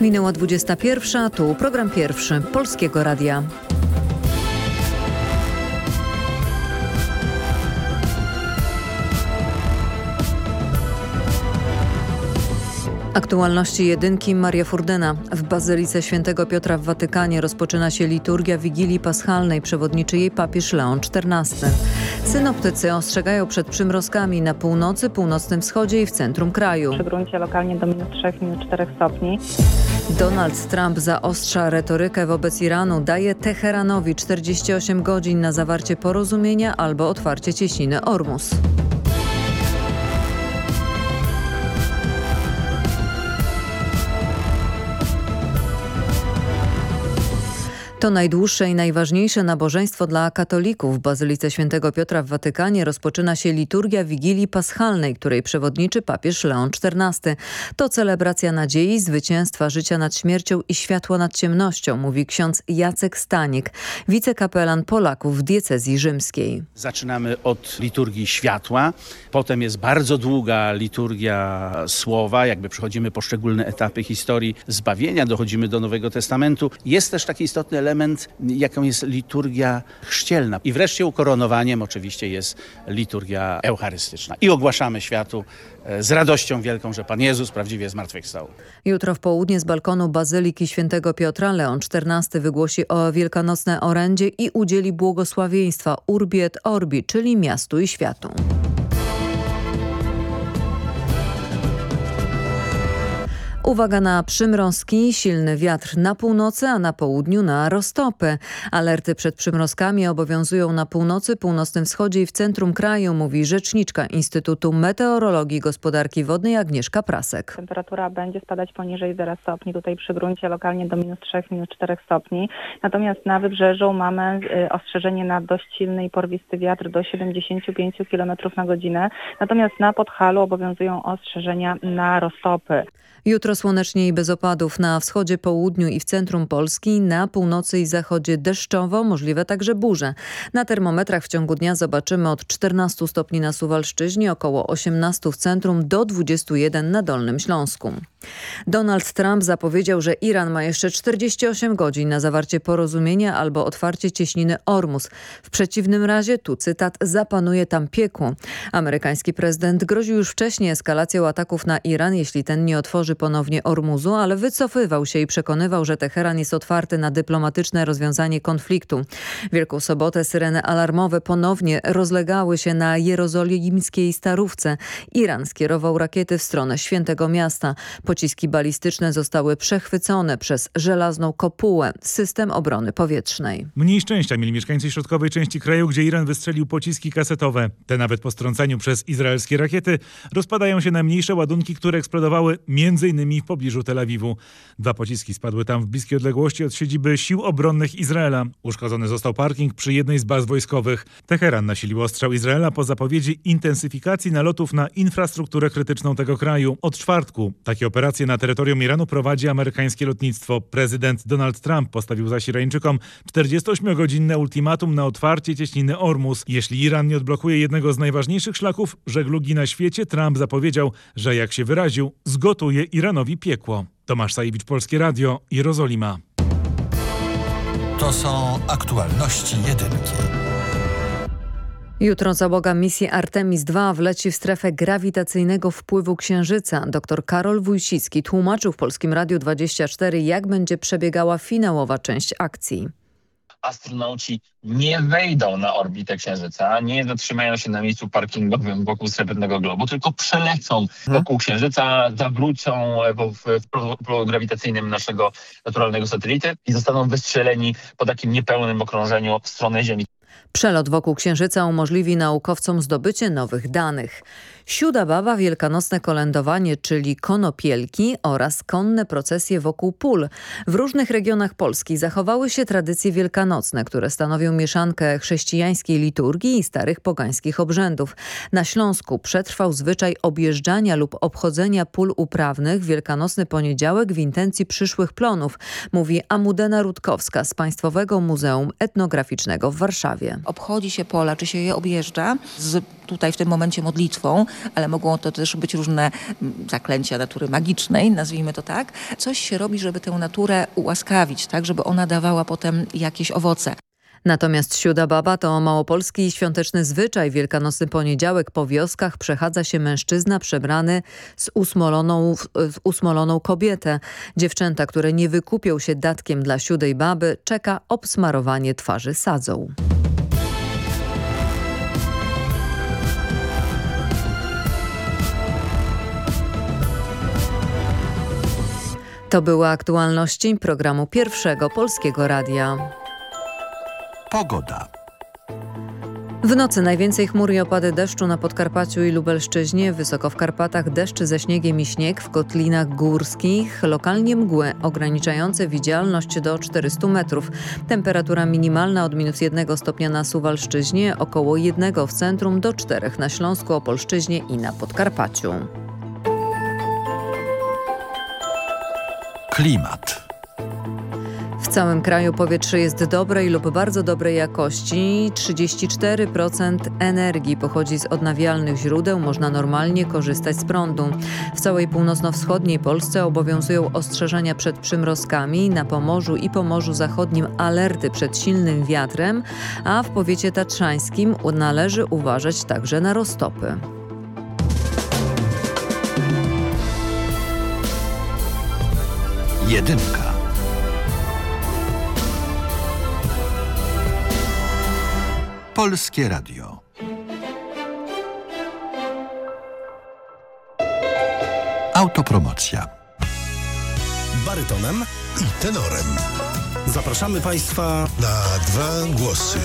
Minęła 21, tu program pierwszy Polskiego Radia. Aktualności jedynki Maria Furdyna. W Bazylice Świętego Piotra w Watykanie rozpoczyna się liturgia Wigilii Paschalnej. Przewodniczy jej papież Leon XIV. Synoptycy ostrzegają przed przymrozkami na północy, północnym wschodzie i w centrum kraju. Przy gruncie lokalnie do minus 3, minus 4 stopni. Donald Trump zaostrza retorykę wobec Iranu, daje Teheranowi 48 godzin na zawarcie porozumienia albo otwarcie cieśniny Ormus. To najdłuższe i najważniejsze nabożeństwo dla katolików. W Bazylice Świętego Piotra w Watykanie rozpoczyna się liturgia Wigilii Paschalnej, której przewodniczy papież Leon XIV. To celebracja nadziei, zwycięstwa życia nad śmiercią i światła nad ciemnością, mówi ksiądz Jacek Staniek, wicekapelan Polaków w diecezji rzymskiej. Zaczynamy od liturgii światła, potem jest bardzo długa liturgia słowa, jakby przechodzimy poszczególne etapy historii zbawienia, dochodzimy do Nowego Testamentu. Jest też taki istotny element, jaką jest liturgia chrzcielna. I wreszcie ukoronowaniem oczywiście jest liturgia eucharystyczna. I ogłaszamy światu e, z radością wielką, że Pan Jezus prawdziwie zmartwychwstał. Jutro w południe z balkonu Bazyliki Świętego Piotra Leon XIV wygłosi o wielkanocne orędzie i udzieli błogosławieństwa Urbi et Orbi, czyli miastu i światu. Uwaga na przymrozki, silny wiatr na północy, a na południu na roztopy. Alerty przed przymrozkami obowiązują na północy, północnym wschodzie i w centrum kraju, mówi rzeczniczka Instytutu Meteorologii i Gospodarki Wodnej Agnieszka Prasek. Temperatura będzie spadać poniżej 0 stopni, tutaj przy gruncie lokalnie do minus 3, minus 4 stopni. Natomiast na wybrzeżu mamy y, ostrzeżenie na dość silny i porwisty wiatr do 75 km na godzinę. Natomiast na Podhalu obowiązują ostrzeżenia na roztopy. Jutro słonecznie i bez opadów na wschodzie, południu i w centrum Polski, na północy i zachodzie deszczowo, możliwe także burze. Na termometrach w ciągu dnia zobaczymy od 14 stopni na Suwalszczyźnie, około 18 w centrum do 21 na Dolnym Śląsku. Donald Trump zapowiedział, że Iran ma jeszcze 48 godzin na zawarcie porozumienia albo otwarcie cieśniny Ormus. W przeciwnym razie, tu cytat, zapanuje tam piekło. Amerykański prezydent groził już wcześniej eskalacją ataków na Iran, jeśli ten nie otworzy ponownie Ormuzu, ale wycofywał się i przekonywał, że Teheran jest otwarty na dyplomatyczne rozwiązanie konfliktu. Wielką sobotę syreny alarmowe ponownie rozlegały się na jerozolimskiej Starówce. Iran skierował rakiety w stronę Świętego Miasta. Pociski balistyczne zostały przechwycone przez żelazną kopułę, system obrony powietrznej. Mniej szczęścia mieli mieszkańcy środkowej części kraju, gdzie Iran wystrzelił pociski kasetowe. Te nawet po strąceniu przez izraelskie rakiety rozpadają się na mniejsze ładunki, które eksplodowały m.in. w pobliżu Tel Awiwu. Dwa pociski spadły tam w bliskiej odległości od siedziby sił obronnych Izraela. Uszkodzony został parking przy jednej z baz wojskowych. Teheran nasilił ostrzał Izraela po zapowiedzi intensyfikacji nalotów na infrastrukturę krytyczną tego kraju. Od czwartku takie operacje na terytorium Iranu prowadzi amerykańskie lotnictwo. Prezydent Donald Trump postawił zaś Irańczykom 48-godzinne ultimatum na otwarcie cieśniny Ormus. Jeśli Iran nie odblokuje jednego z najważniejszych szlaków żeglugi na świecie, Trump zapowiedział, że jak się wyraził, zgotuje Iranowi piekło. Tomasz Sajewicz, Polskie Radio, Jerozolima. To są aktualności jedynki. Jutro załoga misji Artemis II wleci w strefę grawitacyjnego wpływu Księżyca. Dr Karol Wójcicki tłumaczył w Polskim Radiu 24, jak będzie przebiegała finałowa część akcji astronauci nie wejdą na orbitę Księżyca, nie zatrzymają się na miejscu parkingowym wokół Srebrnego Globu, tylko przelecą hmm. wokół Księżyca, zawrócą w, polu grawitacyjnym naszego naturalnego satelity i zostaną wystrzeleni po takim niepełnym okrążeniu w stronę Ziemi. Przelot wokół Księżyca umożliwi naukowcom zdobycie nowych danych. Siuda Baba, wielkanocne kolędowanie, czyli konopielki oraz konne procesje wokół pól. W różnych regionach Polski zachowały się tradycje wielkanocne, które stanowią mieszankę chrześcijańskiej liturgii i starych pogańskich obrzędów. Na Śląsku przetrwał zwyczaj objeżdżania lub obchodzenia pól uprawnych w wielkanocny poniedziałek w intencji przyszłych plonów, mówi Amudena Rutkowska z Państwowego Muzeum Etnograficznego w Warszawie. Obchodzi się pola, czy się je objeżdża z tutaj w tym momencie modlitwą, ale mogą to też być różne mm, zaklęcia natury magicznej, nazwijmy to tak. Coś się robi, żeby tę naturę ułaskawić, tak, żeby ona dawała potem jakieś owoce. Natomiast Siuda Baba to małopolski świąteczny zwyczaj. Wielkanocny poniedziałek po wioskach przechadza się mężczyzna przebrany z usmoloną, w usmoloną kobietę. Dziewczęta, które nie wykupią się datkiem dla siódej baby, czeka obsmarowanie twarzy sadzą. To były aktualności programu Pierwszego Polskiego Radia. Pogoda. W nocy najwięcej chmur i opady deszczu na Podkarpaciu i Lubelszczyźnie, wysoko w Karpatach deszcz ze śniegiem i śnieg, w kotlinach górskich lokalnie mgły ograniczające widzialność do 400 metrów. Temperatura minimalna od minus 1 stopnia na Suwalszczyźnie, około 1 w centrum do 4 na Śląsku, Opolszczyźnie i na Podkarpaciu. Klimat. W całym kraju powietrze jest dobrej lub bardzo dobrej jakości. 34% energii pochodzi z odnawialnych źródeł, można normalnie korzystać z prądu. W całej północno-wschodniej Polsce obowiązują ostrzeżenia przed przymrozkami, na Pomorzu i Pomorzu Zachodnim alerty przed silnym wiatrem, a w powiecie tatrzańskim należy uważać także na roztopy. Jedynka. Polskie Radio. Autopromocja. barytonem i tenorem. Zapraszamy Państwa na dwa głosy.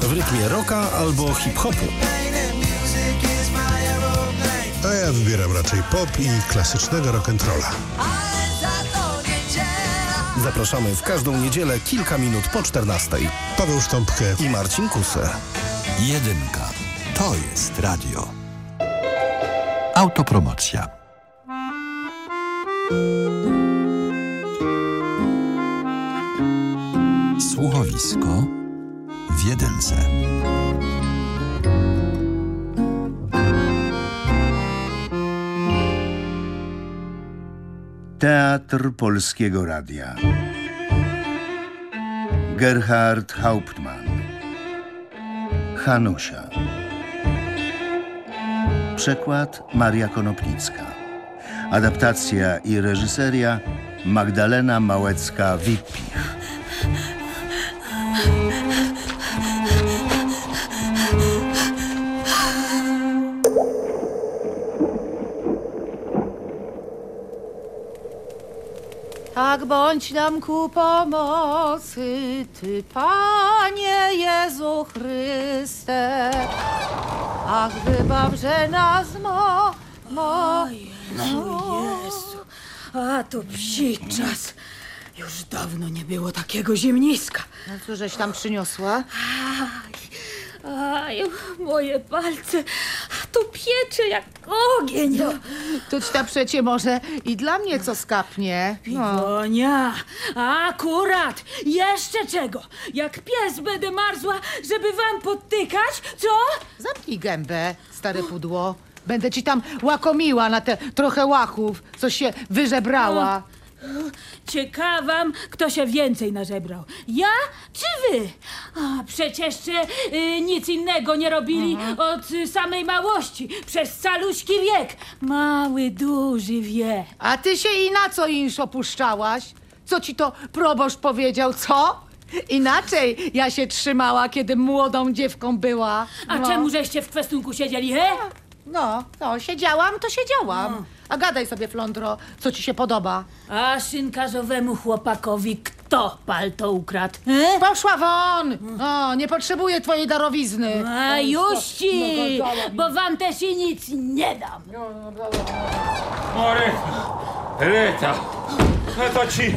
W rytmie rocka albo hip-hopu. A ja wybieram raczej pop i klasycznego rock'n'rolla. Zapraszamy w każdą niedzielę kilka minut po 14. Paweł Sztąpkę i Marcin Kuser. Jedynka. To jest radio. Autopromocja. Słuchowisko w jedynce. Teatr Polskiego Radia. Gerhard Hauptmann. Hanusia. Przekład Maria Konopnicka. Adaptacja i reżyseria Magdalena Małecka-Wippich. Tak bądź nam ku pomocy, Ty, Panie Jezu Chryste. Ach, wybawże nas mo, mo, Jezu, a to psi czas. Już dawno nie było takiego zimniska. No cóżeś tam przyniosła? Aj, moje palce, to piecze jak ogień. No, To ci ta przecie może i dla mnie co skapnie. No. Piwonia, akurat, jeszcze czego? Jak pies będę marzła, żeby wam podtykać, co? Zamknij gębę, stare pudło. Będę ci tam łakomiła na te trochę łachów, co się wyżebrała. Ciekawam, kto się więcej nażebrał. Ja czy wy? A, przecieżście y, nic innego nie robili od y, samej małości. Przez caluśki wiek. Mały, duży wie. A ty się i na co insz opuszczałaś? Co ci to proboszcz powiedział, co? Inaczej ja się trzymała, kiedy młodą dziewką była. A no. czemu żeście w kwestunku siedzieli, he? No, no, siedziałam, to siedziałam. A gadaj sobie, Flądro, co ci się podoba. A szynkarzowemu chłopakowi kto palto ukradł? He? Poszła won! O, nie potrzebuję twojej darowizny. A już ci, bo wam też i nic nie dam. O, Reta, Reta, a to ci,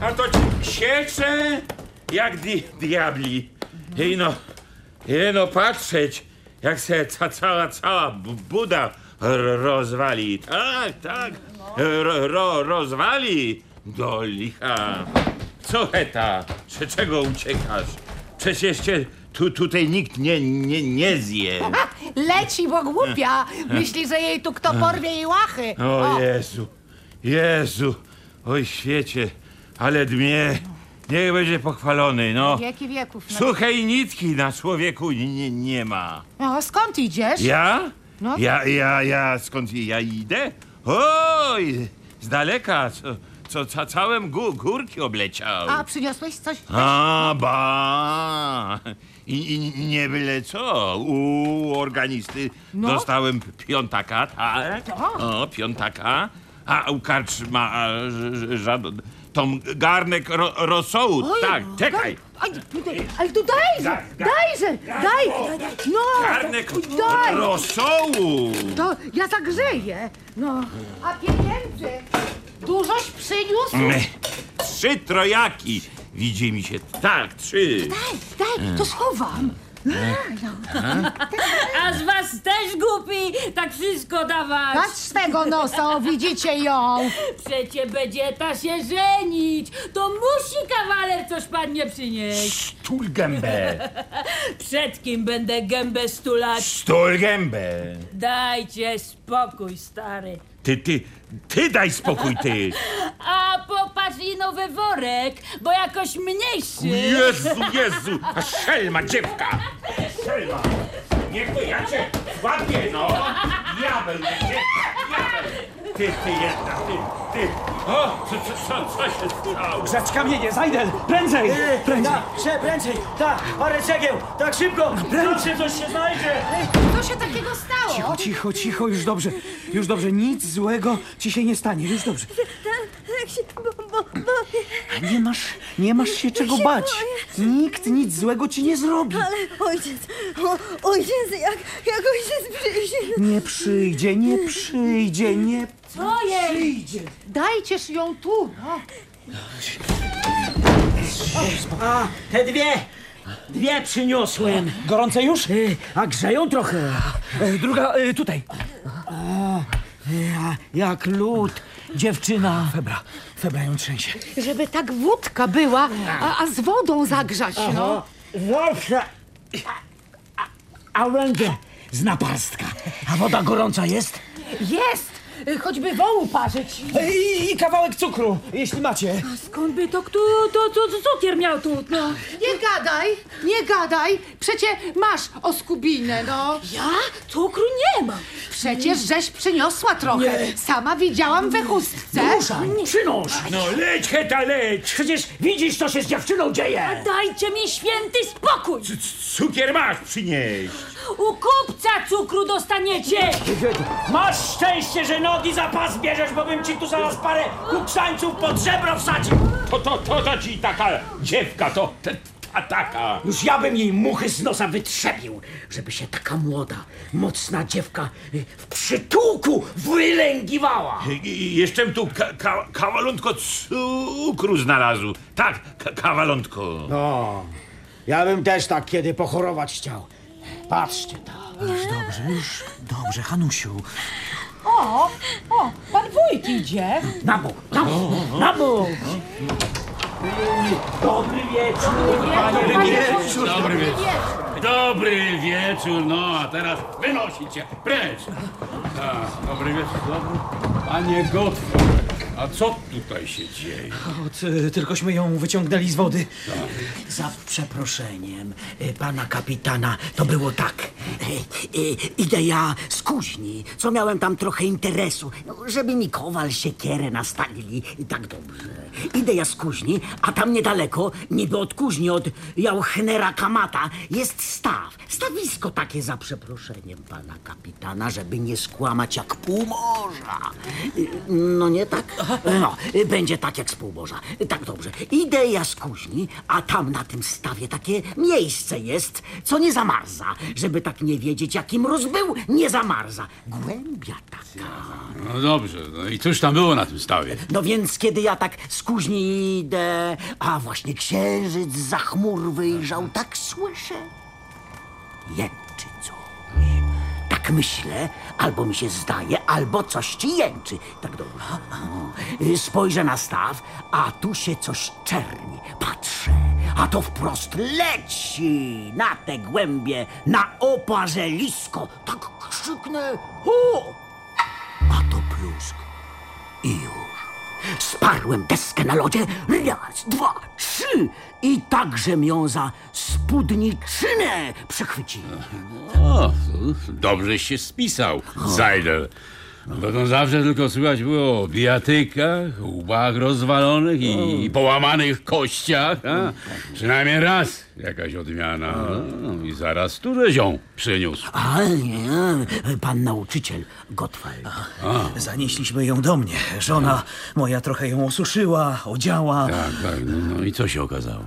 a to ci siecze jak di, diabli. I no, i no patrzeć, jak se ta cała, cała bu- buda rozwali. Tak, tak, ro, ro, rozwali do licha. Co Heta, czy czego uciekasz? przecież tu, tutaj nikt nie, nie, nie zje. Leci, bo głupia. Myśli, że jej tu kto porwie jej łachy. O Jezu, Jezu, oj świecie, ale dmie, niech będzie pochwalony, no. Wieki wieków. No. Suchej nitki na człowieku nie, nie ma. O, skąd idziesz? Ja? No. Ja, ja, ja, skąd ja idę? Oj, z daleka, co, co ca, całym gó, górki obleciał. A, przyniosłeś coś? A, ba! I, I nie byle co. U organisty No. dostałem piątaka, tak? O, piątaka. A u karczma a, tą garnek ro, rosołu. Oj, tak, czekaj. Aj, ale tu dajże, Daj, daj. dajże, daj. No, Garnek daj. rosołu. To ja zagrzeję. No. A pieniędzy? Dużoś przyniósł? Trzy trojaki. Widzi mi się. Tak, trzy. Daj, daj, to schowam. A z was też głupi, tak wszystko dawać. Patrz z tego nosa, o, widzicie ją. Przecie będzie ta się żenić. To musi kawaler coś pannie przynieść. Stul gębę. Przed kim będę gębę stulać? Stul gębę. Dajcie spokój, stary. Ty, ty, ty daj spokój, ty. A popatrz i nowy worek, bo jakoś mniejszy. Jezu, Jezu! A szelma, dziewka! Szelma! Niech to ja cię złapię, no! Diabeł, diabeł! Ty, ty jedna, ty, ty! O, co, co, co, co się stało? Grzać kamienie, Zajdel! Prędzej! Prędzej! Tak, prędzej! Tak, parę cegieł! Tak szybko! Zawsze coś się znajdzie! Co się takiego stało? Cicho, cicho, cicho, już dobrze. Już dobrze, nic złego ci się nie stanie, już dobrze. Nie masz, nie masz się czego bać. Nikt nic złego ci nie zrobi. Ale ojciec, o, ojciec, jak, jak ojciec przyjdzie? Nie przyjdzie, nie przyjdzie, nie Co przyjdzie. Dajcież ją tu, no. A, te dwie! Dwie przyniosłem. Gorące już? A grzeją trochę. E, Druga e, tutaj. O, ja, jak lód. Dziewczyna. Febra, Febra ją trzęsie. Żeby tak wódka była, a, a z wodą zagrzać, no. Zawsze. A, a będzie z naparstka. A woda gorąca jest? Jest! Choćby wołu parzyć. I, I kawałek cukru, jeśli macie. Skąd by to kto, to, to, to cukier miał tu, no? Nie gadaj, nie gadaj. Przecie masz oskubinę, no. Ja? Cukru nie mam. Przecież żeś przyniosła trochę. Sama widziałam we chustce. Ruszaj, przynoś. No leć, heta, leć! Przecież widzisz, co się z dziewczyną dzieje. Dajcie mi święty spokój. Cukier masz przynieść! U kupca cukru dostaniecie. Masz szczęście, że nogi za pas bierzesz, bo bym ci tu zaraz parę kuksańców pod żebro wsadził. To, to, to, to ci taka dziewka, to ta, ta taka. Już ja bym jej muchy z nosa wytrzebił, żeby się taka młoda, mocna dziewka y, w przytułku wylęgiwała. I jeszcze tu ka, ka, kawalątko cukru znalazł. Tak, ka, kawalątko. No, ja bym też tak kiedy pochorować chciał. Patrzcie tam. Już dobrze, już dobrze, Hanusiu. O, o, pan wójt idzie. Na bok, na bok, na bok. Dobry wieczór, panie wieczór. Dobry wieczór. Dobry wieczór, no a teraz wynosicie precz. Tak, dobry wieczór, dobry. Panie Gotward, a co tutaj się dzieje? Y, tylkośmy ją wyciągnęli z wody. Za przeproszeniem y, pana kapitana, to było tak. Y, y, Idę ja z kuźni, co miałem tam trochę interesu, no, żeby mi kowal siekierę nastawili i tak dobrze. Idę ja z kuźni, a tam niedaleko, niby od kuźni, od Jauchnera Kamata, jest staw. Stawisko takie za przeproszeniem pana kapitana, żeby nie skłamać jak pół morza. Y, No nie tak? No, będzie tak jak z pół morza. Y, Tak dobrze. Idę ja z kuźni, a tam na tym stawie takie miejsce jest, co nie zamarza. Żeby tak nie wiedzieć, jaki mróz był, nie zamarza. Głębia taka. No dobrze, no i cóż tam było na tym stawie? No więc kiedy ja tak z kuźni idę, a właśnie księżyc za chmur wyjrzał, tak słyszę. Jęczy coś. Tak myślę, albo mi się zdaje, albo coś ci jęczy. Tak dobrze. Spojrzę na staw, a tu się coś czerni. Patrzę, a to wprost leci na te głębie, na oparzelisko. Tak krzyknę, o! A to plusk. I już. Sparłem deskę na lodzie, raz, dwa, trzy i także ją za spódniczynę przechwyciłem. O, dobrze się spisał, Zajdel. Dotąd zawsze tylko słychać było o bijatykach, łbach rozwalonych i połamanych kościach. A? Przynajmniej raz jakaś odmiana. No, I zaraz tu ją przyniósł. A nie, pan nauczyciel Gottwald. Zanieśliśmy ją do mnie. Żona moja trochę ją osuszyła, odziała. Tak, tak. No, no i co się okazało?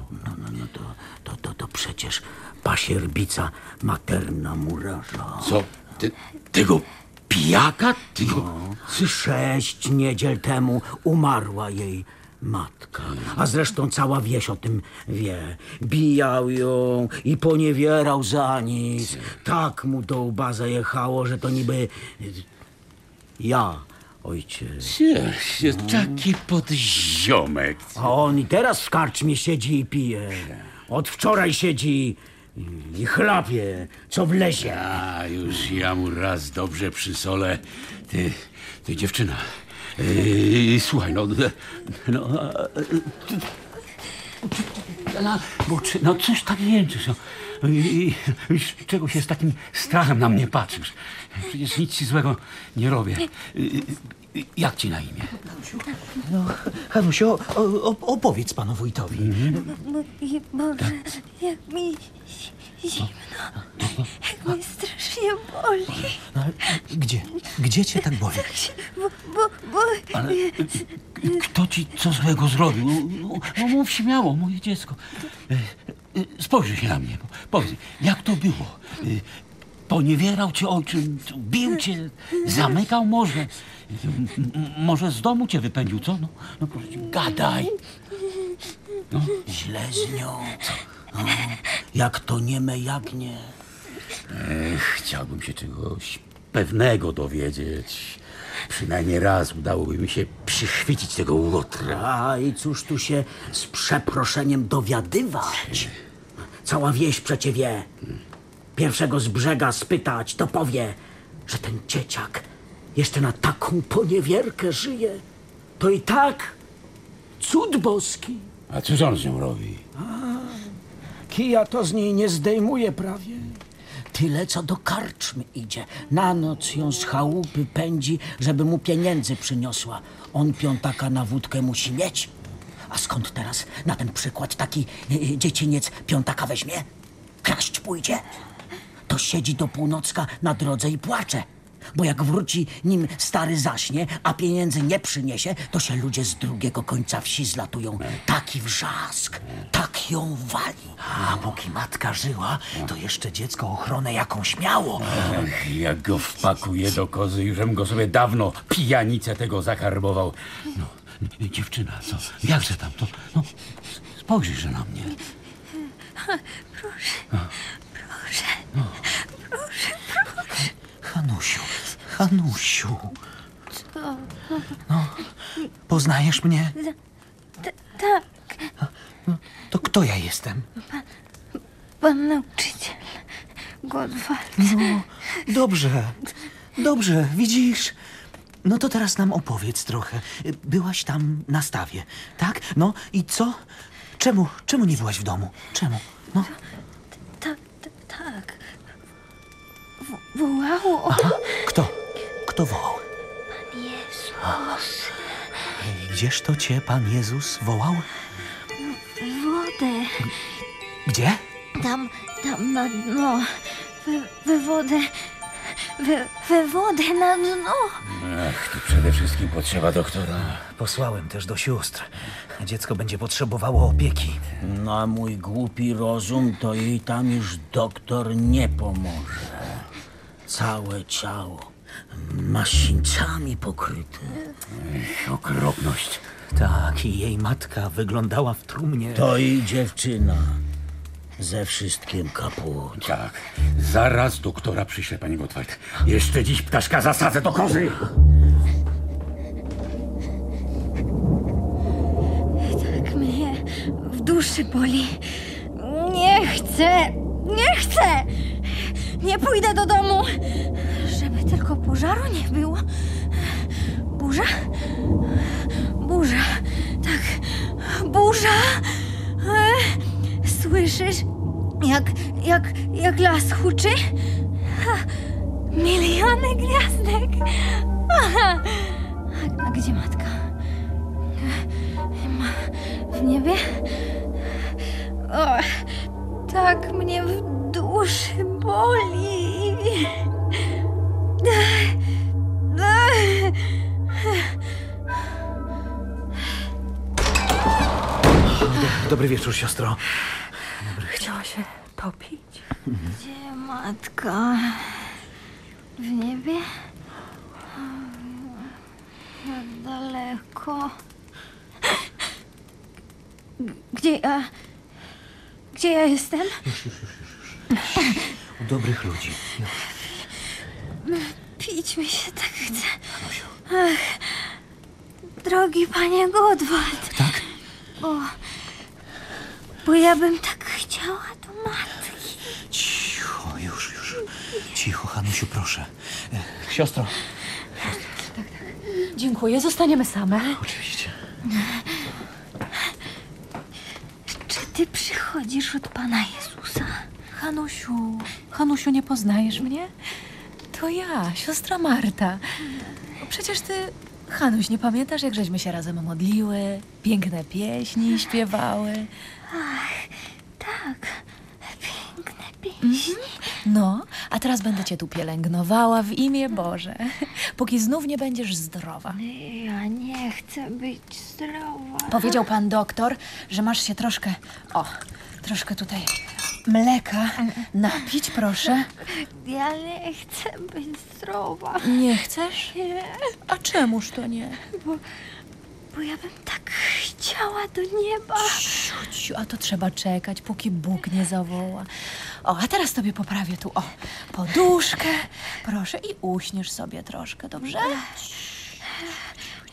To, to, to przecież pasierbica materna murarza. Co? Ty, tego pijaka? Tego... No, sześć niedziel temu umarła jej matka. A zresztą cała wieś o tym wie. Bijał ją i poniewierał za nic. Tak mu do łba zajechało, że to niby ja, ojciec. Jest taki podziomek. A on i teraz w karczmie siedzi i pije. Od wczoraj siedzi i chlapie, co wlezie. A już ja mu raz dobrze przysolę. Ty, ty dziewczyna. Yy, słuchaj, no. no no, bo, czy- no coś tak jęczysz. No. I, i, z czego się z takim strachem na mnie patrzysz? Przecież nic ci złego nie robię. Jak ci na imię? No, Hanusiu, o, o, opowiedz panu wójtowi. Mój Boże, jak mi zimno, jak mi strasznie boli. No, ale gdzie? Gdzie cię tak boli? Bo, bo, bo... Ale kto ci co złego zrobił? No, no mów śmiało, moje dziecko. E, e, Spojrzyj się na mnie. Powiedz, jak to było? Poniewierał cię ojczym, bił cię, zamykał może. Może z domu cię wypędził, co? No, no proszę cię, gadaj. No. Źle z nią. No, jak to nieme jagnie. Ech, chciałbym się czegoś pewnego dowiedzieć. Przynajmniej raz udałoby mi się przychwycić tego łotra. A i cóż tu się z przeproszeniem dowiadywać? Cała wieś przecie wie. Pierwszego z brzega spytać, to powie, że ten dzieciak jeszcze na taką poniewierkę żyje. To i tak cud boski. A cóż on z nią robi? Kija to z niej nie zdejmuje prawie. Tyle, co do karczmy idzie. Na noc ją z chałupy pędzi, żeby mu pieniędzy przyniosła. On piątaka na wódkę musi mieć. A skąd teraz na ten przykład taki y, y, dziecieniec piątaka weźmie? Kraść pójdzie? To siedzi do północka na drodze i płacze. Bo jak wróci, nim stary zaśnie, a pieniędzy nie przyniesie, to się ludzie z drugiego końca wsi zlatują. Taki wrzask, tak ją wali. A póki matka żyła, to jeszcze dziecko ochronę jakąś miało. Ach, jak go wpakuje do kozy, jużem go sobie dawno pijanicę tego zakarbował. No, dziewczyna, co? Jakże tam to? No, spojrzyjże na mnie. Proszę, proszę, proszę, proszę. Hanusiu, Hanusiu, Co? no, poznajesz mnie? Tak, To kto ja jestem? pan nauczyciel Godwald. No, dobrze, dobrze, widzisz? No to teraz nam opowiedz trochę. Byłaś tam na stawie, tak? No i co? Czemu, czemu nie byłaś w domu? Czemu? No, Tak, tak, tak. W- wołało aha, kto? Kto wołał? Pan Jezus. Gdzież to cię Pan Jezus wołał? W wodę. Gdzie? Tam, tam na dno. We, we wodę. We, we wodę na dno. Ach, tu przede wszystkim potrzeba doktora. Posłałem też do sióstr. Dziecko będzie potrzebowało opieki. Na mój głupi rozum to jej tam już doktor nie pomoże. Całe ciało masińcami pokryte. Ech, okropność. Tak, i jej matka wyglądała w trumnie. To i dziewczyna. Ze wszystkim kaput. Tak. Zaraz doktora przyślę, panie Gottwald. Jeszcze dziś ptaszka zasadzę do kozy. Tak mnie w duszy boli. Nie chcę, nie chcę! Nie pójdę do domu, żeby tylko pożaru nie było. Burza? Burza, tak, burza! E, Słyszysz, jak, jak, jak las huczy? Ha, Miliony gwiazdek! A gdzie matka? Ma w niebie? O, tak mnie w duszy boli. Do, dobry wieczór, siostro. Chciała się topić? Gdzie matka? W niebie? Jak daleko? Gdzie ja... Gdzie ja jestem? U dobrych ludzi. Pić mi się tak chce. Ach, drogi panie Godwald. Tak? Bo... Bo ja bym tak chciała do matki. Cicho, już, już. Cicho, Hanusiu, proszę. E, Siostro. Dziękuję, zostaniemy same. Oczywiście. Czy ty przychodzisz od Pana Jezusa? Hanusiu, Hanusiu, nie poznajesz mnie? To ja, siostra Marta. Przecież ty, Hanuś, nie pamiętasz, jak żeśmy się razem modliły, piękne pieśni śpiewały? Ach, tak. Piękne pieśni. No, a teraz będę cię tu pielęgnowała w imię Boże, póki znów nie będziesz zdrowa. Ja nie chcę być zdrowa. Powiedział pan doktor, że masz się troszkę, o, troszkę tutaj mleka napić, proszę. Ja nie chcę być zdrowa. Nie chcesz? Nie. A czemuż to nie? Bo, bo ja bym tak chciała do nieba. Ciu, a to trzeba czekać, póki Bóg nie zawoła. O, a teraz tobie poprawię tu, o, poduszkę, proszę, i uśniesz sobie troszkę, dobrze?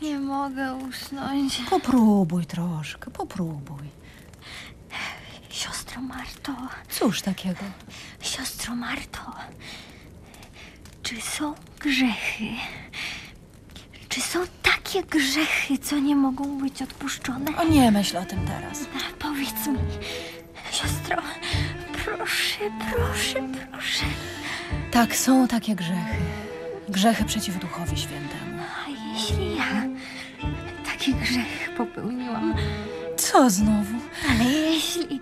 Nie mogę usnąć. Popróbuj troszkę, popróbuj. Siostro Marto, Cóż takiego? siostro Marto, czy są grzechy? Czy są takie grzechy, co nie mogą być odpuszczone? O, nie myśl o tym teraz. Powiedz mi, siostro, proszę, proszę, proszę. Tak, są takie grzechy. Grzechy przeciw Duchowi Świętemu. A jeśli ja taki grzech popełniłam, Co znowu? ale jeśli,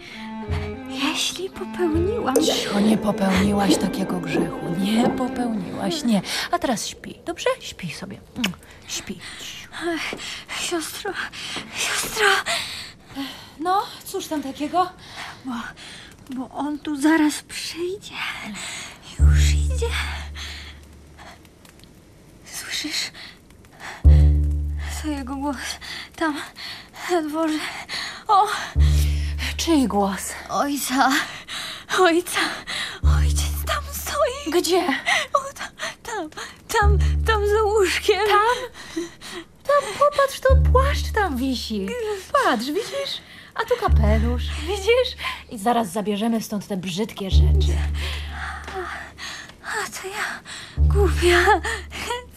jeśli popełniłam... Cicho, nie popełniłaś takiego grzechu. Nie popełniłaś, nie. A teraz śpi, dobrze? Śpi sobie. Mm, Śpi. Ach, siostro, siostro, No, cóż tam takiego? bo, bo on tu zaraz przyjdzie. Już idzie. Słyszysz? To jego głos tam dworze. O, Czyj głos? ojca, ojca, ojciec tam stoi. Gdzie? O, tam, tam, tam, tam za łóżkiem. Tam? Tam, popatrz, to płaszcz tam wisi. Patrz, widzisz? A tu kapelusz, widzisz? I zaraz zabierzemy stąd te brzydkie rzeczy. A to ja głupia.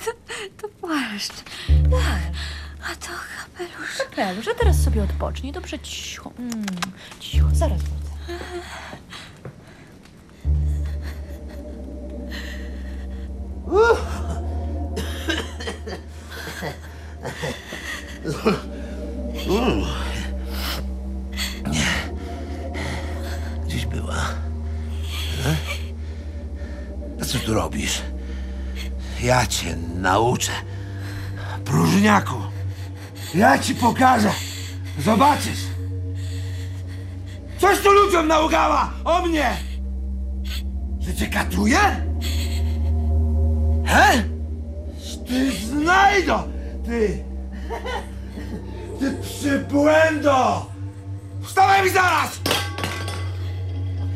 To, to płaszcz. A to kapelusz. Kapelusz, a teraz sobie odpocznij, dobrze? Cicho, mm, cicho, zaraz wrócę. Gdzieś była. E? A co tu robisz? Ja cię nauczę. Próżniaku. Ja ci pokażę. Zobaczysz. Coś tu ludziom naugała o mnie. Że cię katuje? He? Ty znajdo! Ty! Ty przybłędo! Wstawaj mi zaraz!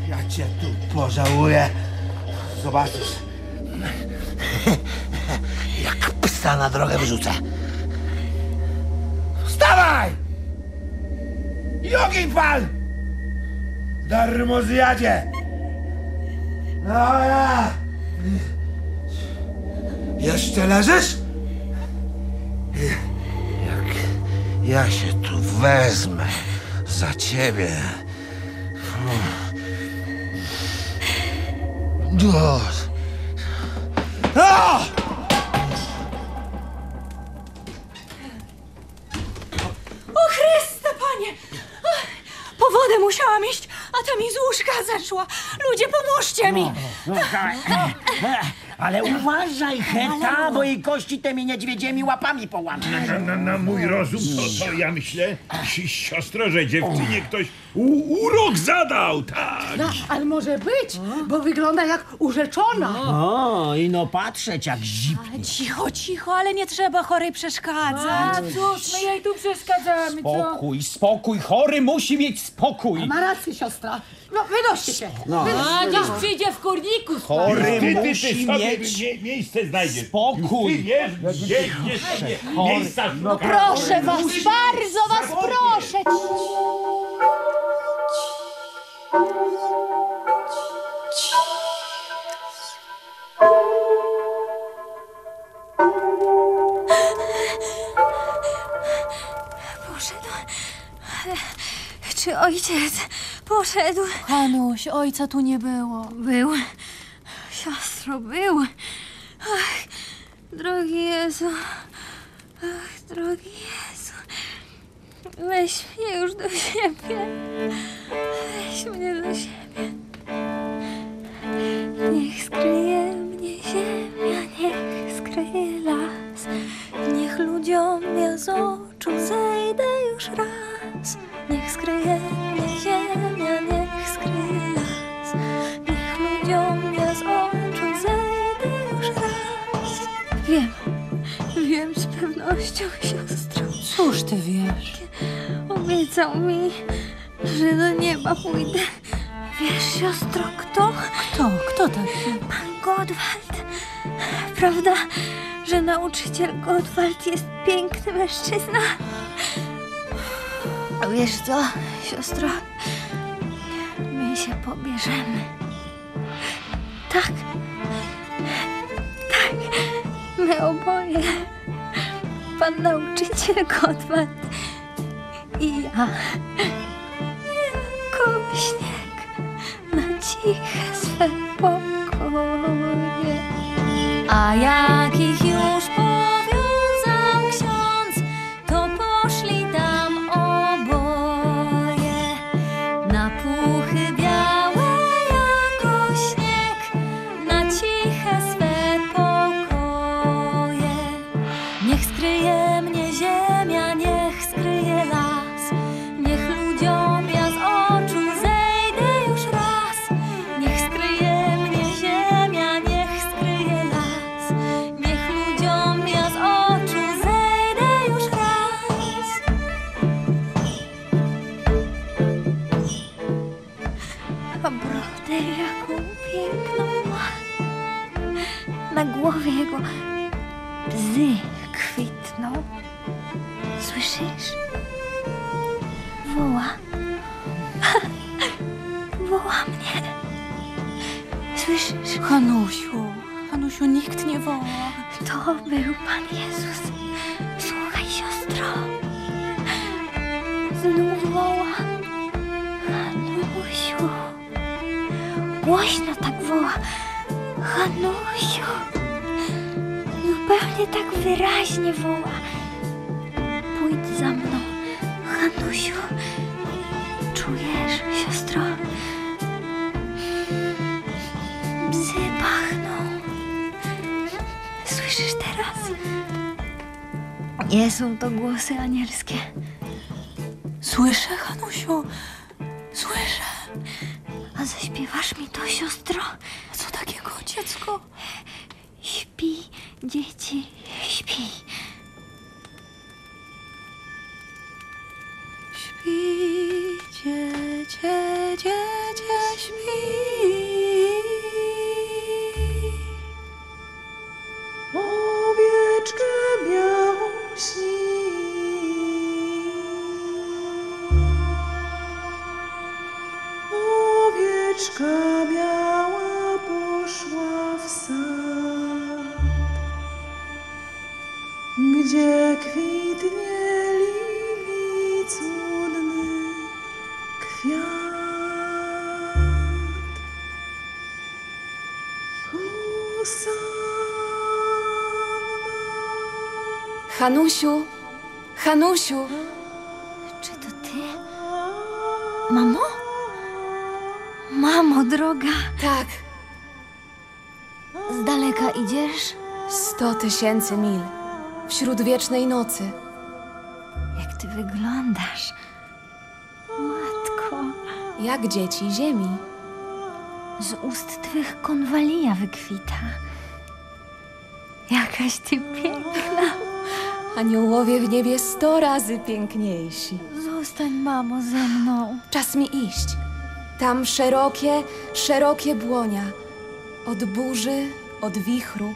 Ja cię tu pożałuję. Zobaczysz. Jak psa na drogę wrzucę. Wstawaj! I ogień pal! Darmo zjadzie! No ja! Jeszcze leżysz? Jak ja się tu wezmę za ciebie. O iść, a ta mi z łóżka zeszła. Ludzie, pomóżcie mi! No, Ale uważaj, Heta, bo jej kości tymi niedźwiedziemi łapami połamie. Na, na, na mój rozum to, to ja myślę, si- siostro, że dziewczynie ktoś u, urok zadał, tak. No, ale może być, bo wygląda jak urzeczona. O, i no patrzeć jak zipnie. Cicho, cicho, ale nie trzeba chorej przeszkadzać. A cóż, my jej tu przeszkadzamy, co? Spokój, spokój, chory musi mieć spokój. Ma rację, siostra. No, wynoście się. No. A niech przyjdzie w kurniku spać. Chory ty, ty, ty musi sobie mieć mie- miejsce znajdziesz. spokój. Ty wiesz, gdzie, gdzie sobie Chory. miejsca No szukasz. proszę was, bardzo was proszę. Czy ojciec poszedł? Hanuś, ojca tu nie było. Był. Siostro, był. Ach, drogi Jezu. Ach, drogi Jezu. Weź mnie już do siebie. Weź mnie do siebie. Niech skryje mnie ziemia, niech skryje las. Niech ludziom ja z oczu zejdę już raz. Niech skryje mnie ziemia, niech skryje las. Niech ludziom ja z oczu zejdę już raz. Wiem, wiem z pewnością, siostro. Cóż ty wiesz? Obiecał mi, że do nieba pójdę. Wiesz, siostro, kto? Kto? Kto taki? Pan Godwald. Prawda, że nauczyciel Godwald jest piękny mężczyzna? A wiesz co, siostro? My się pobierzemy. Tak. Tak. My oboje. Pan nauczyciel Godwald i ja. Na ciche swe pokoje. A gdzie kwitnie lili cudny kwiat. Hanusiu, Hanusiu, Czy to ty? Mamo? Mamo, droga. tak, Z daleka idziesz? sto tysięcy mil wśród wiecznej nocy. Jak ty wyglądasz. Matko. Jak dzieci ziemi. Z ust twych konwalia wykwita. Jakaś ty piękna. Aniołowie w niebie sto razy piękniejsi. Zostań, mamo, ze mną. Czas mi iść. Tam szerokie, szerokie błonia. Od burzy, od wichru,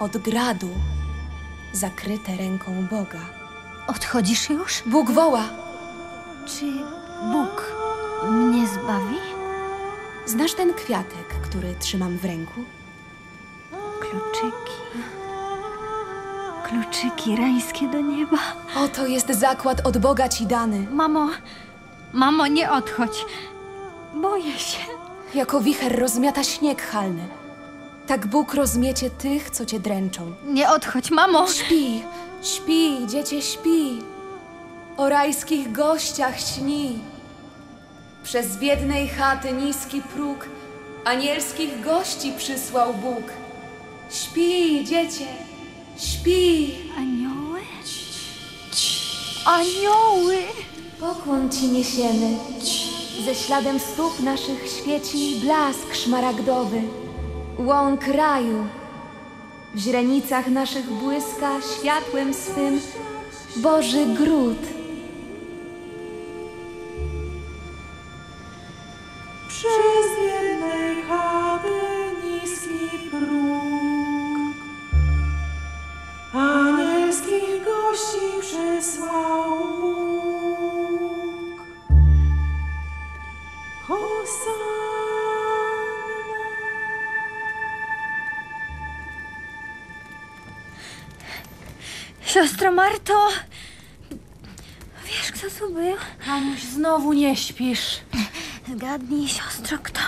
od gradu. Zakryte ręką Boga. Odchodzisz już? Bóg woła. Czy Bóg mnie zbawi? Znasz ten kwiatek, który trzymam w ręku? Kluczyki. Kluczyki rajskie do nieba. Oto jest zakład od Boga ci dany. Mamo, mamo, nie odchodź. Boję się. Jako wicher rozmiata śnieg halny. Tak Bóg rozmiecie tych, co cię dręczą. Nie odchodź, mamo. Śpi, śpi, dziecię, śpi. O rajskich gościach śni. Przez biednej chaty niski próg anielskich gości przysłał Bóg. Śpi, dziecię, śpi. Anioły? Anioły! Pokłon ci niesiemy. Ze śladem stóp naszych świeci blask szmaragdowy. Łąk raju. W źrenicach naszych błyska światłem swym Boży gród. Siostro Marto! Wiesz, kto tu był? Hanuś, znowu nie śpisz. Zgadnij, siostro, kto?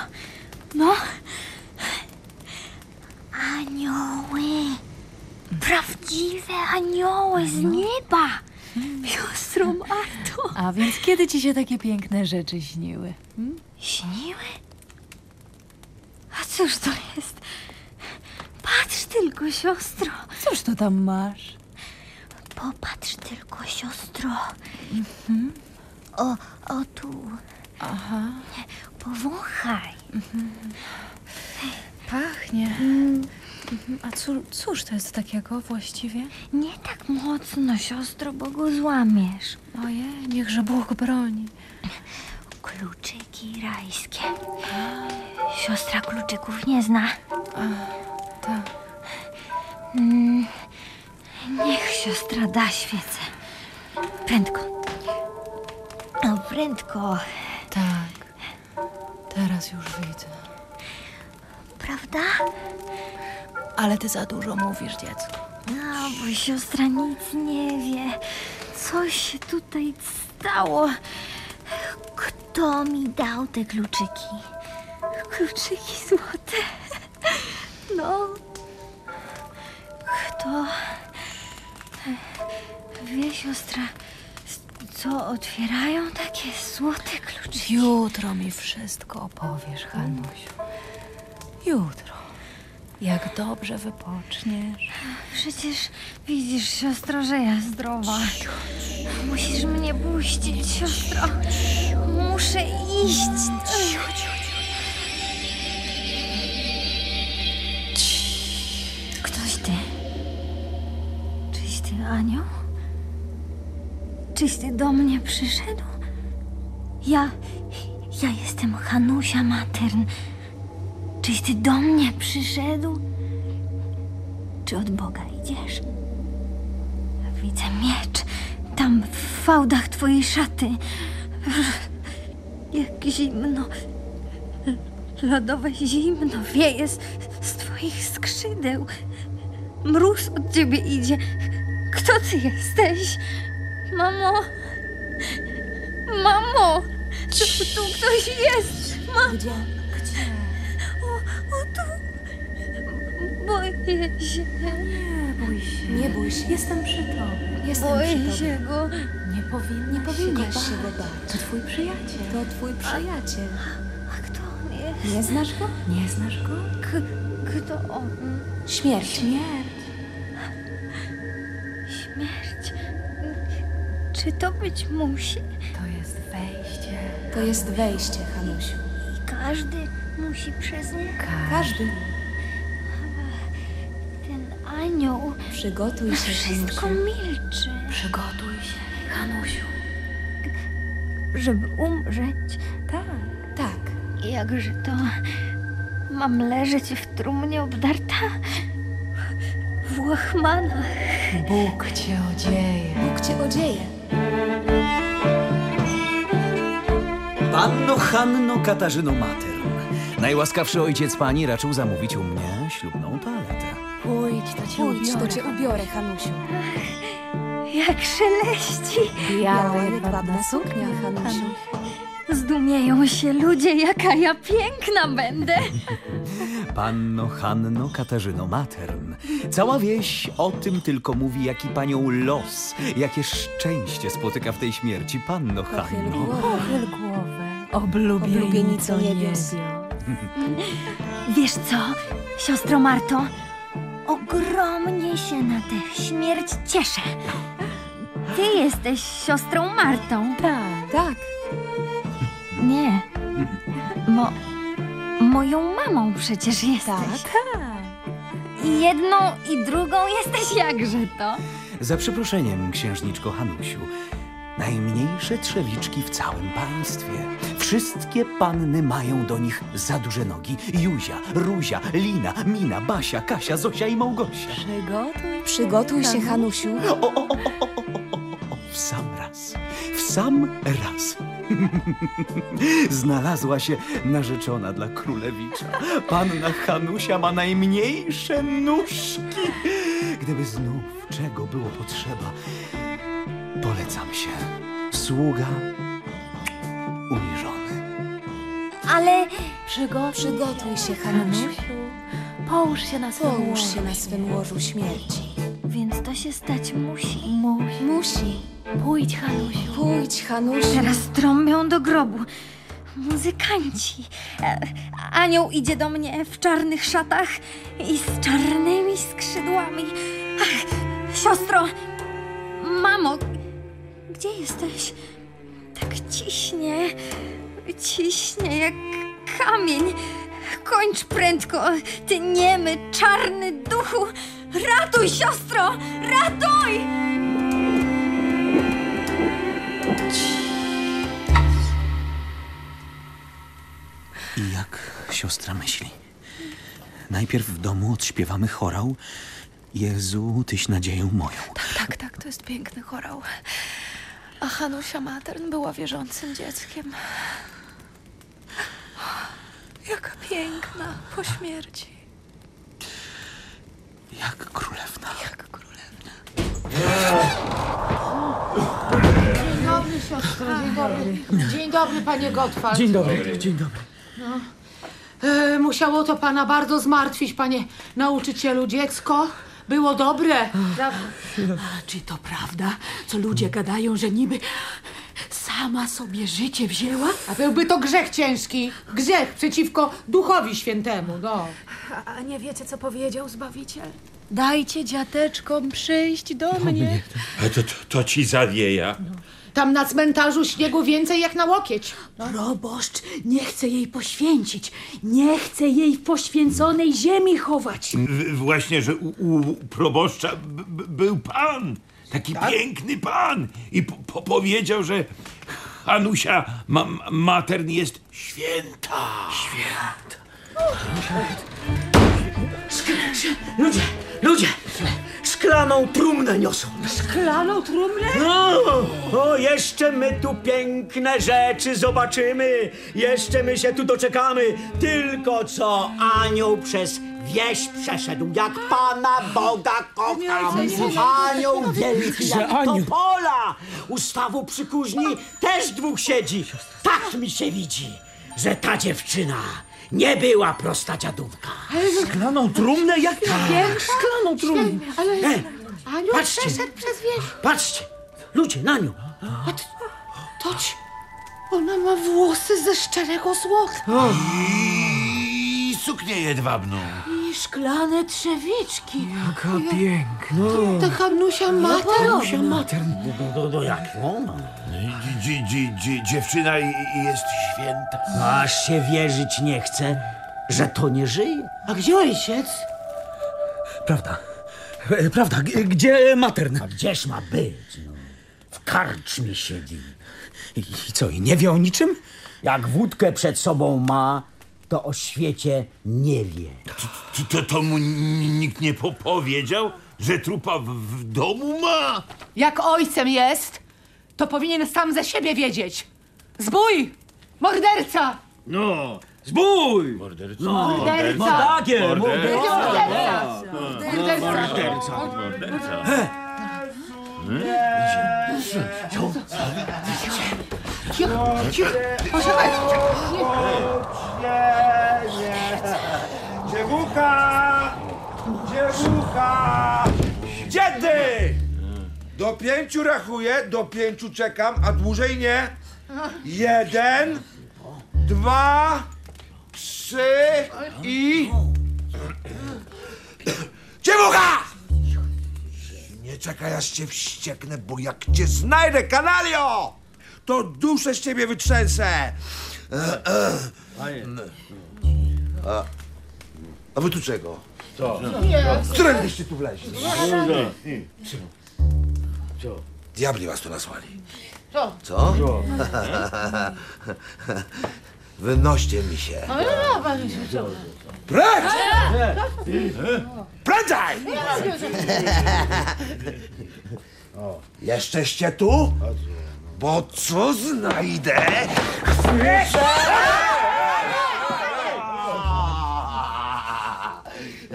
No? Anioły! Prawdziwe anioły z nieba! Siostro Marto! A więc kiedy ci się takie piękne rzeczy śniły? Śniły? A cóż to jest? Patrz tylko, siostro! Cóż to tam masz? Popatrz tylko, siostro. O, o tu. Aha. Powąchaj. Pachnie. A cóż, cóż to jest takiego właściwie? Nie tak mocno, siostro, bo go złamiesz. Ojej, niechże Bóg broni. Kluczyki rajskie. Siostra kluczyków nie zna. tak. Mm, Niech siostra da świecę. Prędko. O, prędko. Tak. Teraz już widzę. Prawda? Ale ty za dużo mówisz, dziecko. No, bo siostra nic nie wie. Co się tutaj stało? Kto mi dał te kluczyki? Kluczyki złote. No. Kto? Wie siostra, co otwierają takie złote kluczyki? Jutro mi wszystko opowiesz, Hanusiu. Jutro. Jak dobrze wypoczniesz. Przecież widzisz, siostro, że ja zdrowa. Musisz mnie puścić, siostro. Muszę iść. Ktoś ty. Czyś ty anioł? Czyś ty do mnie przyszedł? Ja... Ja jestem Hanusia Matern. Czyś ty do mnie przyszedł? Czy od Boga idziesz? Widzę miecz. Tam w fałdach twojej szaty. Jak zimno. Lodowe zimno wieje z, z twoich skrzydeł. Mróz od ciebie idzie. Kto ty jesteś? Mamo? Mamo! Tu, tu ktoś jest! Ma... Gdzie? Gdzie? O, o tu! Boję się. Nie bój się. Nie bój się. Jestem przy tobie. Jestem Boję przy tobie. się go. Nie powinnaś, nie powinnaś się go bać. To twój przyjaciel. To twój przyjaciel. A kto on jest? Nie znasz go? Nie znasz go? K kto on? Śmierć. Śmierć. Śmierć. Czy to być musi? To jest wejście. To jest wejście, Hanusiu. I każdy musi przez nie? Każdy. Ten anioł Przygotuj się, wszystko Hanusiu. milczy. Przygotuj się, Hanusiu. Żeby umrzeć. Tak. Tak. Jakże to mam leżeć w trumnie obdarta w łachmanach. Bóg cię odzieje. Bóg cię odzieje. Panno Hanno Katarzyno Matern. Najłaskawszy ojciec pani raczył zamówić u mnie ślubną toaletę. Pójdź, to cię Pójdź, to cię ubiorę, Hanusiu. Jak szeleści. Biała jedwabna suknia, Hanusiu. Zdumieją się ludzie, jaka ja piękna będę. Panno Hanno Katarzyno Matern. Cała wieś o tym tylko mówi, jaki panią los, jakie szczęście spotyka w tej śmierci Panno Hanno. Pochyl głowę. Oblubienico niebios. Wiesz co, siostro Marto? Ogromnie się na tę śmierć cieszę. Ty jesteś siostrą Martą. Tak. Tak. Nie. Mo... Moją mamą przecież jesteś. Tak. I jedną i drugą jesteś jakże to. Za przeproszeniem, księżniczko Hanusiu. Najmniejsze trzewiczki w całym państwie. Wszystkie panny mają do nich za duże nogi. Juzia, Ruzia, Lina, Mina, Basia, Kasia, Zosia i Małgosia. Przygotuj, Przygotuj się, Hanusiu. O, o, o, o, o, o, o, o, w sam raz. W sam raz. Znalazła się narzeczona dla królewicza. Panna Hanusia ma najmniejsze nóżki. Gdyby znów czego było potrzeba, polecam się. Sługa uniżony. Ale Przygo Przygotuj się, Hanusiu. Połóż się na swym Połóż się na swym łożu śmierci. więc to się stać musi. Musi. Musi. Pójdź, Hanusiu. Pójdź, Hanusiu. Teraz trąbią do grobu. Muzykanci. E, Anioł idzie do mnie w czarnych szatach i z czarnymi skrzydłami. Ach, siostro, mamo, gdzie jesteś? Tak ciśnie, ciśnie jak kamień. Kończ prędko, ty niemy, czarny duchu. Ratuj, siostro, ratuj! I jak siostra myśli? Najpierw w domu odśpiewamy chorał Jezu, tyś nadzieją moją. Tak, tak, to jest piękny chorał. A Hanusia Matern była wierzącym dzieckiem. Jaka piękna po śmierci. Jak królewna. Jak królewna. Dzień dobry, siostro, dzień dobry. Dzień dobry, panie Gottwald. Dzień dobry, dzień dobry. No. E, musiało to pana bardzo zmartwić, panie nauczycielu. Dziecko było dobre. Prawda? Czy to prawda, co ludzie gadają, że niby sama sobie życie wzięła? A byłby to grzech ciężki. Grzech przeciwko Duchowi Świętemu, no. A nie wiecie, co powiedział Zbawiciel? Dajcie dziateczkom przyjść do mnie. A to, to, to ci zawieja. Tam na cmentarzu śniegu więcej jak na łokieć. Proboszcz nie chce jej poświęcić. Nie chce jej w poświęconej ziemi chować. W, właśnie, że u, u proboszcza b, b, był pan. Taki piękny pan. I po, po, powiedział, że Hanusia ma, ma- matern jest święta. Święta. Ludzie, ludzie! Szklaną trumnę niosą. Szklaną trumnę? No, o, jeszcze my tu piękne rzeczy zobaczymy. Jeszcze my się tu doczekamy. Tylko co anioł przez wieś przeszedł, jak Pana Boga kocham. Anioł wielki jak anioł. topola. U stawu przy kuźni też dwóch siedzi. Tak mi się widzi, że ta dziewczyna nie była prosta dziadówka. Szklaną trumnę? Jak Tak. szklaną trumnę? Ale E, Anioł patrzcie. przeszedł przez wieś. Patrzcie, ludzie, na nią. To ci... Ona ma włosy ze szczerego złota. I suknię jedwabną. I szklane trzewiczki. Jaka piękna. To Hanusia mater. Hanusia mater. No, no jak, no, no. Dzi- dzi- dzi- Dziewczyna i- i jest święta. No, Aż się wierzyć nie chce, że to nie żyje. A gdzie ojciec? Prawda. E, Prawda, G- gdzie matern? A gdzież ma być? No? W karczmie siedzi. I i co, i nie wie o niczym? Jak wódkę przed sobą ma, to o świecie nie wie. To, to, to mu nikt nie po powiedział, że trupa w, w domu ma? Jak ojcem jest, to powinien sam ze siebie wiedzieć. Zbój! Morderca! No, zbój! Morderca. No, Morderca. no takie, Morderca! morderca. Morderca! Cicho, cicho. Poczekaj. Dziewucha! Dziewucha! Dziedy! Do pięciu rachuję, do pięciu czekam, a dłużej nie. Jeden, dwa, trzy i... Dziewucha! Nie czekaj, aż cię wścieknę, bo jak cię znajdę, kanalio, to duszę z ciebie wytrzęsę. A, a wy tu czego? Co? Którędyście tu wleźli? Co? Diabli was tu nasłali. Co? Co? Wynoście mi się. No, no, panie, co? Precz! Prędzej! Jeszczeście tu? Bo co znajdę? Chwycę!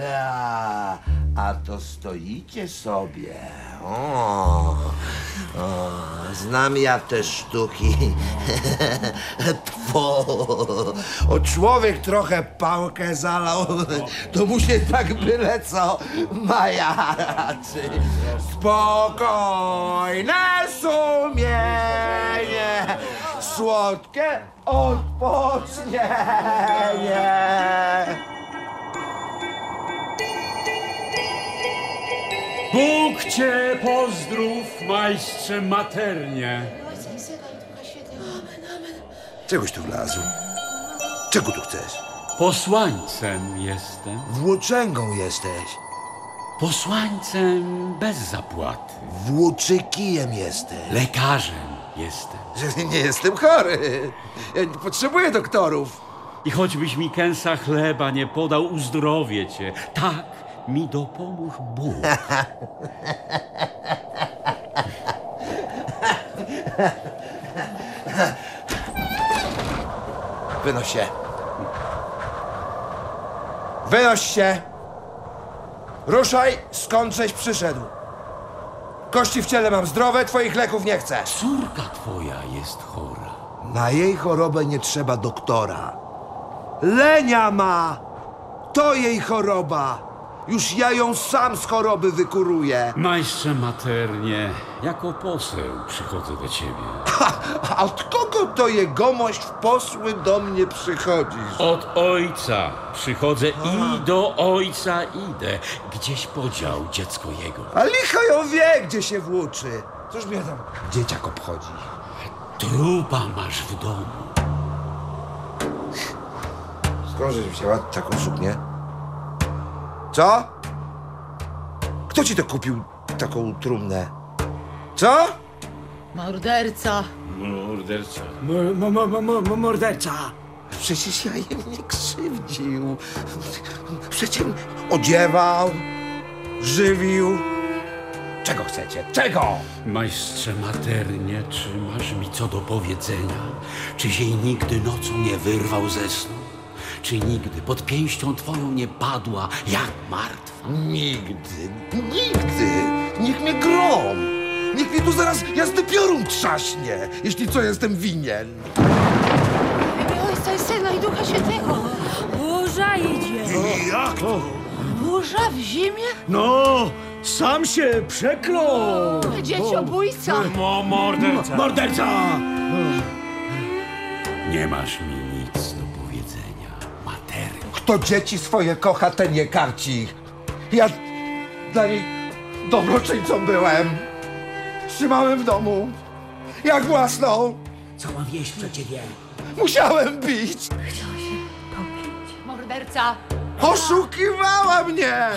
A, a to stoicie sobie. O, o, znam ja te sztuki. Tfu. O człowiek trochę pałkę zalał, to mu się tak byle co majaczy. Spokojne sumienie, słodkie odpocznienie. Bóg cię pozdrów, majstrze maternie. Czegoś tu wlazł? Czego tu chcesz? Posłańcem jestem. Włóczęgą jesteś. Posłańcem bez zapłaty. Włóczykijem jesteś. Lekarzem jestem. Że nie jestem chory. Ja nie potrzebuję doktorów. I choćbyś mi kęsa chleba nie podał, uzdrowię cię. Tak mi dopomóż Bóg. Wynoś się. Wynoś się. Ruszaj, skąd żeś przyszedł. Kości w ciele mam zdrowe, twoich leków nie chcę. Córka twoja jest chora. Na jej chorobę nie trzeba doktora. Lenia ma! To jej choroba. Już ja ją sam z choroby wykuruję. Majstrze maternie, jako poseł przychodzę do ciebie. A od kogo to jegomość w posły do mnie przychodzisz? Od ojca przychodzę i do ojca idę. Gdzieś podział dziecko jego. A licho ją wie, gdzie się włóczy. Cóż mnie tam dzieciak obchodzi? Trupa masz w domu. Skąd żeś wzięła taką suknię? Co? Kto ci to kupił, taką trumnę? Co? Morderca. Morderca. M- m- m- m- morderca. Przecież ja jej nie krzywdził. Przecież odziewał, żywił. Czego chcecie? Czego? Majstrze maternie, czy masz mi co do powiedzenia? Czyś jej nigdy nocą nie wyrwał ze snu? Czy nigdy pod pięścią twoją nie padła jak martwa? Nigdy, nigdy. Niech mnie grom. Niech mnie tu zaraz jasny piorun trzaśnie, jeśli co jestem winien. Ojca i Syna i Ducha Świętego. Burza idzie. Jak to? Burza w zimie? No, sam się przeklął. Dzieciobójca. Mo, morderca. Morderca! Nie masz mi Kto dzieci swoje kocha, ten je karci. Ja dla niej dobroczyńcą byłem. Trzymałem w domu. Jak własną. Co ma wieść przeciwie? Musiałem bić. Morderca. Oszukiwała mnie.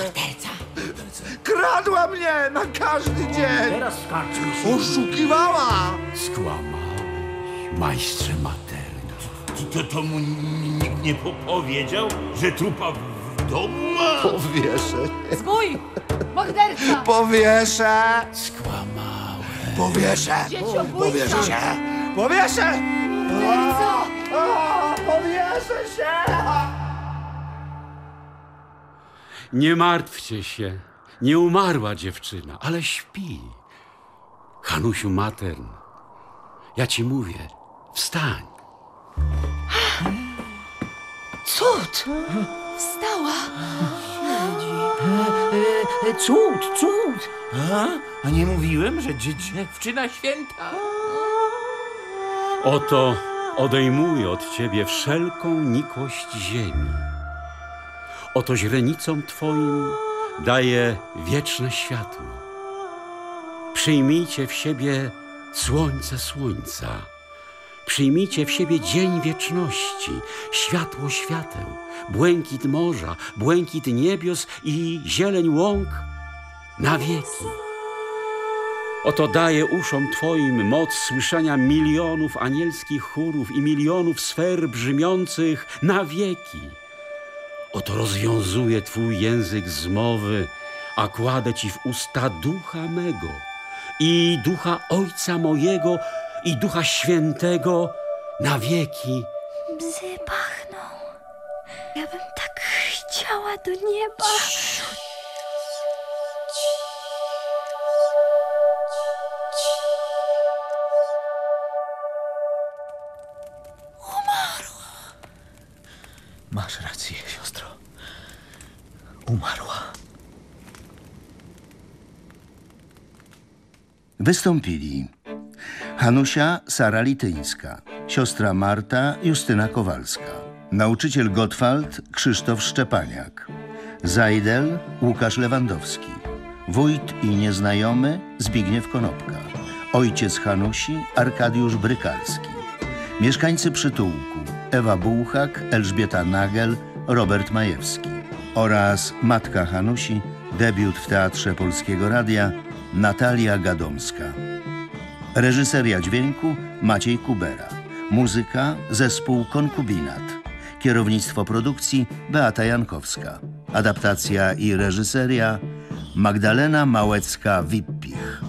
Kradła mnie na każdy dzień. Teraz skarczuj się. Oszukiwała. Skłamałeś, majstrze materny. To, to mu nie po powiedział, że trupa w domu ma? Powieszę. Zbój. Morderca. Powieszę. Skłamałem. Powieszę. Dzieciobójca. Powieszę się. Powieszę. Morderca. A, Powieszę się. Nie martwcie się. Nie umarła dziewczyna, ale śpi. Hanusiu matern, ja ci mówię, wstań. Cud. Wstała. Cud, cud. A? A nie mówiłem, że dzie- dziewczyna święta? Oto odejmuję od ciebie wszelką nikłość ziemi. Oto źrenicom twoim daję wieczne światło. Przyjmijcie w siebie słońce słońca. Przyjmijcie w siebie dzień wieczności, światło świateł, błękit morza, błękit niebios i zieleń łąk na wieki. Oto daję uszom Twoim moc słyszenia milionów anielskich chórów i milionów sfer brzmiących na wieki. Oto rozwiązuję Twój język zmowy, a kładę Ci w usta ducha mego i ducha Ojca mojego i ducha świętego na wieki. Bzy pachną. Ja bym tak chciała do nieba. Masz rację, siostro. Umarła. Wystąpili Hanusia Sara Lityńska, siostra Marta Justyna Kowalska, nauczyciel Gottwald Krzysztof Szczepaniak, Zajdel Łukasz Lewandowski, wójt i nieznajomy Zbigniew Konopka, ojciec Hanusi Arkadiusz Brykalski, mieszkańcy przytułku Ewa Bułchak, Elżbieta Nagel, Robert Majewski oraz matka Hanusi, debiut w Teatrze Polskiego Radia Natalia Gadomska. Reżyseria dźwięku Maciej Kubera. Muzyka zespół Konkubinat. Kierownictwo produkcji Beata Jankowska. Adaptacja i reżyseria Magdalena Małecka-Wippich.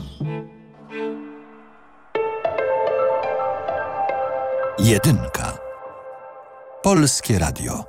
Jedynka. Polskie Radio.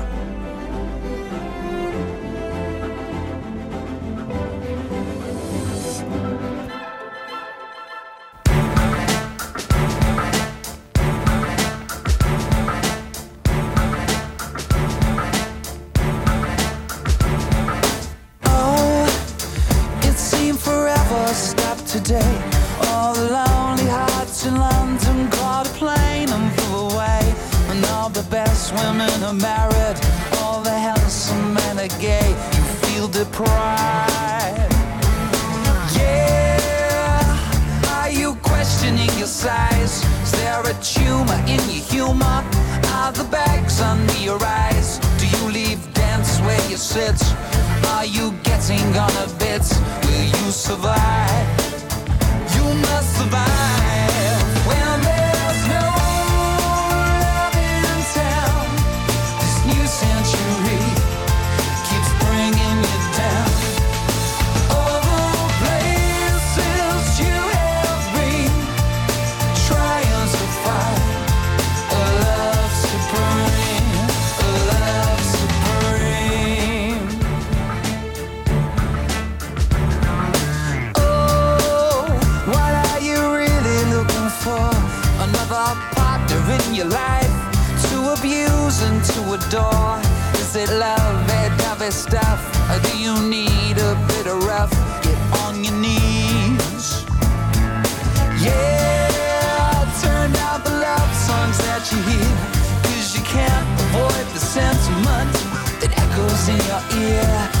In your ear.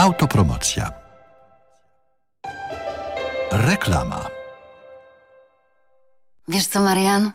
Autopromocja. Reklama. Wiesz co, Marian?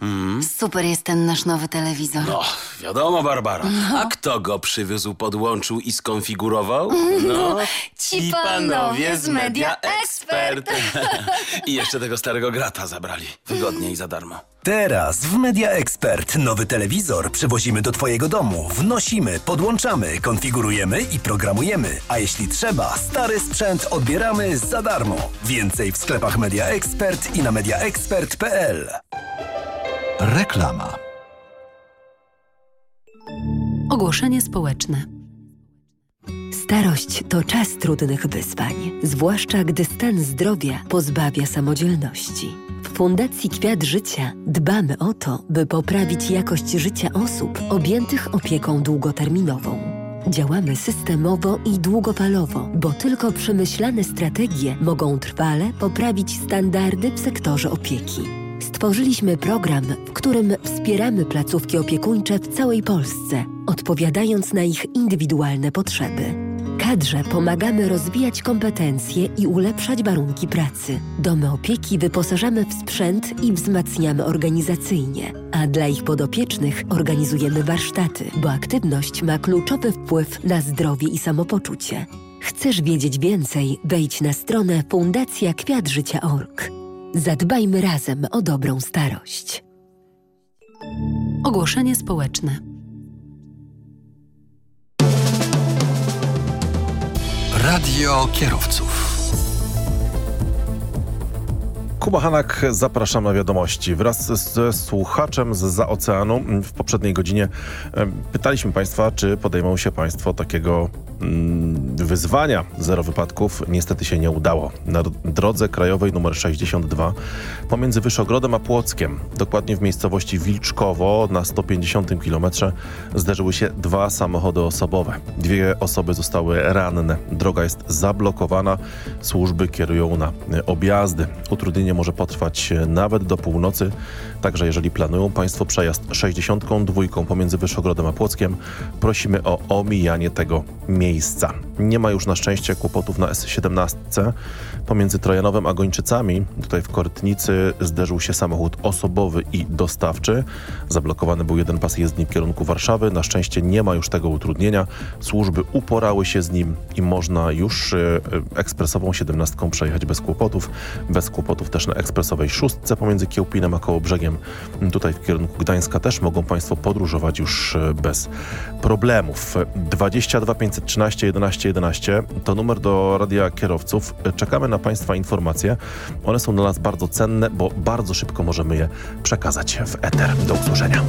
Super jest ten nasz nowy telewizor. No, wiadomo, Barbara. No. A kto go przywiózł, podłączył i skonfigurował? No, ci panowie z Media Expert. I jeszcze tego starego grata zabrali. Wygodnie i za darmo. Teraz w Media Expert nowy telewizor przywozimy do Twojego domu, wnosimy, podłączamy, konfigurujemy i programujemy. A jeśli trzeba, stary sprzęt odbieramy za darmo. Więcej w sklepach Media Expert i na mediaexpert.pl. Reklama. Ogłoszenie społeczne. Starość to czas trudnych wyzwań, zwłaszcza gdy stan zdrowia pozbawia samodzielności. W Fundacji Kwiat Życia dbamy o to, by poprawić jakość życia osób objętych opieką długoterminową. Działamy systemowo i długofalowo, bo tylko przemyślane strategie mogą trwale poprawić standardy w sektorze opieki. Stworzyliśmy program, w którym wspieramy placówki opiekuńcze w całej Polsce, odpowiadając na ich indywidualne potrzeby. Kadrze pomagamy rozwijać kompetencje i ulepszać warunki pracy. Domy opieki wyposażamy w sprzęt i wzmacniamy organizacyjnie, a dla ich podopiecznych organizujemy warsztaty, bo aktywność ma kluczowy wpływ na zdrowie i samopoczucie. Chcesz wiedzieć więcej? Wejdź na stronę fundacjakwiatżycia.org. Zadbajmy razem o dobrą starość. Ogłoszenie społeczne. Radio kierowców. Kuba Hanak, zapraszam na wiadomości. Wraz ze słuchaczem z za oceanu w poprzedniej godzinie pytaliśmy Państwa, czy podejmą się Państwo takiego mm, wyzwania zero wypadków. Niestety się nie udało. Na drodze krajowej numer 62 pomiędzy Wyszogrodem a Płockiem, dokładnie w miejscowości Wilczkowo na 150 km zderzyły się dwa samochody osobowe. Dwie osoby zostały ranne. Droga jest zablokowana. Służby kierują na e, objazdy. Utrudnienie może potrwać e, nawet do północy. Także jeżeli planują Państwo przejazd 62 pomiędzy Wyszogrodem a Płockiem, prosimy o omijanie tego miejsca. Nie ma już na szczęście kłopotów na S17. Pomiędzy Trojanowem a Gończycami, tutaj w Korytnicy, zderzył się samochód osobowy i dostawczy. Zablokowany był jeden pas jezdni w kierunku Warszawy. Na szczęście nie ma już tego utrudnienia. Służby uporały się z nim i można już e, ekspresową 17 przejechać bez kłopotów. Bez kłopotów też na ekspresowej szóstce pomiędzy Kiełpinem a Kołobrzegiem. Tutaj w kierunku Gdańska też mogą Państwo podróżować już e, bez problemów. 22 513 11 11 to numer do radia kierowców. Czekamy na Państwa informacje. One są dla nas bardzo cenne, bo bardzo szybko możemy je przekazać w eter. Do usłyszenia.